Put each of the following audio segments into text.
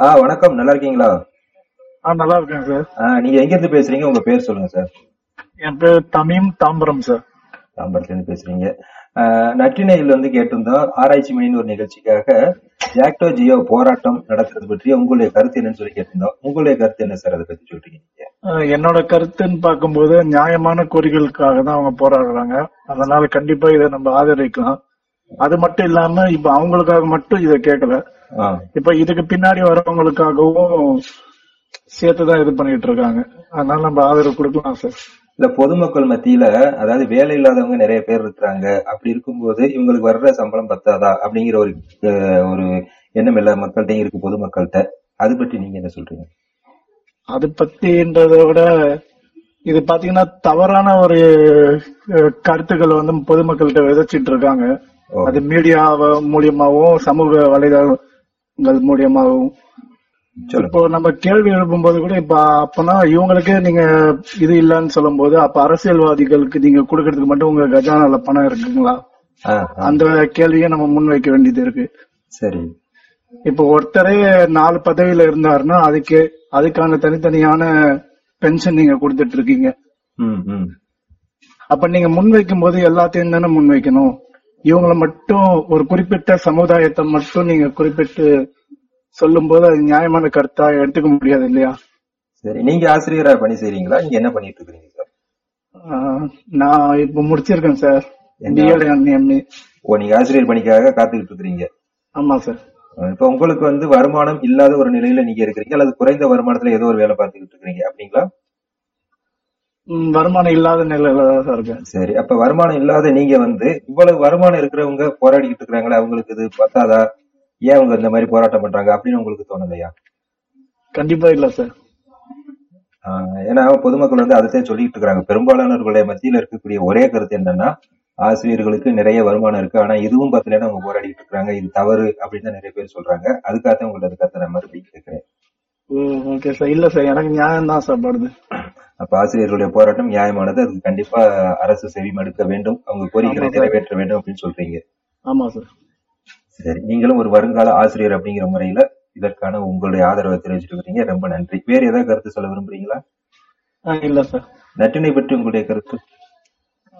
ஆ வணக்கம். நல்லா இருக்கீங்களா? ஆ நல்லா இருக்கேன் சார். ஆ, நீங்க எங்க இருந்து பேசுறீங்க? உங்க பேர் சொல்லுங்க சார். என் பேர் தமிம் தாம்பரம் சார். தாம்பரத்துல இருந்து பேசுறீங்க. ஆ, நற்றினையில் வந்து கேட்டிருந்தோம் ஆராய்ச்சி மணின்னு ஒரு நிகழ்ச்சிக்காக ஜாக்டோ ஜியோ போராட்டம் நடத்துறது பற்றி உங்களுடைய கருத்து என்னன்னு சொல்லி கேட்டிருந்தோம். உங்களுடைய கருத்து என்ன சார்? அதை பத்தி சொல்றீங்க நீங்க. அஹ் என்னோட கருத்துன்னு பார்க்கும்போது நியாயமான கோரிக்கைகளுக்காக தான் அவங்க போராடுறாங்க. அதனால கண்டிப்பா இதை நம்ம ஆதரிக்கலாம். அது மட்டும் இல்லாம இப்ப அவங்களுக்காக மட்டும் இதை கேட்கல. இப்ப இதுக்கு பின்னாடி வரவங்களுக்காகவும் சேர்த்துதான் இது பண்ணிட்டு இருக்காங்க அதனால நம்ம ஆதரவு கொடுக்கலாம் சார். இல்ல பொதுமக்கள் மத்தியில அதாவது வேலை இல்லாதவங்க நிறைய பேர் இருக்கிறாங்க அப்படி இருக்கும்போது இவங்களுக்கு வர்ற சம்பளம் பத்தாதா? அப்படிங்கிற ஒரு ஒரு எண்ணம் எல்லா மக்கள்கிட்டையும் இருக்கு பொதுமக்கள்கிட்ட. அது பற்றி நீங்க என்ன சொல்றீங்க? அது பத்தின்றத விட இது பாத்தீங்கன்னா தவறான ஒரு கருத்துக்களை வந்து பொதுமக்கள்கிட்ட விதைச்சிட்டு இருக்காங்க. அது மீடியா மூலியமாவும் சமூக வலைதளங்கள் மூலியமாவும் சொல்லுங்க. இப்போ நம்ம கேள்வி எழுப்பும்போது கூட இப்ப அப்பனா இவங்களுக்கே நீங்க இது இல்லைன்னு சொல்லும் போது அப்ப அரசியல்வாதிகளுக்கு நீங்க கொடுக்கறதுக்கு மட்டும் உங்க கஜானால பணம் இருக்குங்களா? அந்த கேள்வியை நம்ம முன்வைக்க வேண்டியது இருக்கு. சரி. இப்போ ஒருத்தரே நாலு பதவியில இருந்தாருன்னா அதுக்கு அதுக்கான தனித்தனியான பென்ஷன் நீங்க கொடுத்துட்டு இருக்கீங்க. அப்ப நீங்க முன்வைக்கும் போது எல்லாத்தையும் தானே முன்வைக்கணும்? இவங்கள மட்டும் ஒரு குறிப்பிட்ட சமுதாயத்தை மட்டும் நீங்க குறிப்பிட்டு சொல்லும் போது அது நியாயமான கருத்தா எடுத்துக்க முடியாது இல்லையா? சரி நீங்க ஆசிரியரா பணி செய்றீங்களா? நீங்க என்ன பண்ணிட்டு இருக்கீங்க சார்? நான் இப்ப முடிச்சிருக்கேன் சார். ஓ நீங்க ஆசிரியர் பணிக்காக காத்துக்கிட்டு இருக்கிறீங்க. ஆமா சார். இப்ப உங்களுக்கு வந்து வருமானம் இல்லாத ஒரு நிலையில நீங்க இருக்கிறீங்க அல்லது குறைந்த வருமானத்துல ஏதோ ஒரு வேலை பார்த்துக்கிட்டு இருக்கிறீங்க. அப்படிங்களா? வருமானம் இல்லாத நிலையில தான் சார் இருக்கேன். சரி அப்ப வருமானம் இல்லாத நீங்க வந்து இவ்வளவு வருமானம் இருக்கிறவங்க போராடிக்கிட்டு இருக்கிறாங்களே? அவங்களுக்கு இது பத்தாதா? ஏன் அவங்க இந்த மாதிரி போராட்டம் பண்றாங்க? அப்படின்னு உங்களுக்கு தோணலையா? கண்டிப்பா இல்ல சார். ஏன்னா பொதுமக்கள் வந்து அதைத்தான் சொல்லிட்டு இருக்காங்க பெரும்பாலானவர்களுடைய மத்தியில இருக்கக்கூடிய ஒரே கருத்து என்னன்னா ஆசிரியர்களுக்கு நிறைய வருமானம் இருக்கு. ஆனா இதுவும் பத்தலன்னு அவங்க போராடிட்டு இருக்காங்க இது தவறு அப்படின்னு தான் நிறைய பேர் சொல்றாங்க. அதுக்காக உங்களோட கருத்தை நான் மறுபடியும் கேட்கிறேன். Okay sir. இல்ல சார் எனக்கு நியாயம் தான் சார் படுது. அப்ப ஆசிரியர்களுடைய போராட்டம் நியாயமானது. அதுக்கு கண்டிப்பா அரசு செவிமடுக்க வேண்டும். அவங்க கோரிக்கைகளை. நிறைவேற்ற வேண்டும் அப்படின்னு சொல்றீங்க. ஆமா சார். சரி நீங்களும் ஒரு வருங்கால ஆசிரியர் அப்படிங்கிற முறையில இதற்கான உங்களுடைய ஆதரவை தெரிவிச்சிட்டு இருக்கீங்க ரொம்ப நன்றி. வேற ஏதாவது கருத்து சொல்ல விரும்புறீங்களா? இல்ல சார். நட்டினை பற்றி உங்களுடைய கருத்து?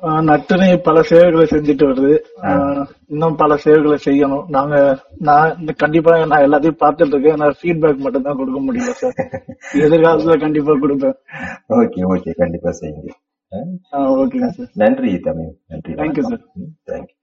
நட்டினை பல செயல்களை செஞ்சுட்டு வருது. இன்னும் பல செயல்களை செய்யணும். நாங்க நான் கண்டிப்பா நான் எல்லாத்தையும் பார்த்துட்டு இருக்கேன். நான் ஃபீட்பேக் மட்டும் தான் கொடுக்க முடியல சார் எதிர்காலத்துல கண்டிப்பா கொடுப்பேன். Okay okay. கண்டிப்பா செய்யுங்க. ஓகேங்க சார் நன்றி தமிழ். நன்றி. You, sir. தேங்க்யூ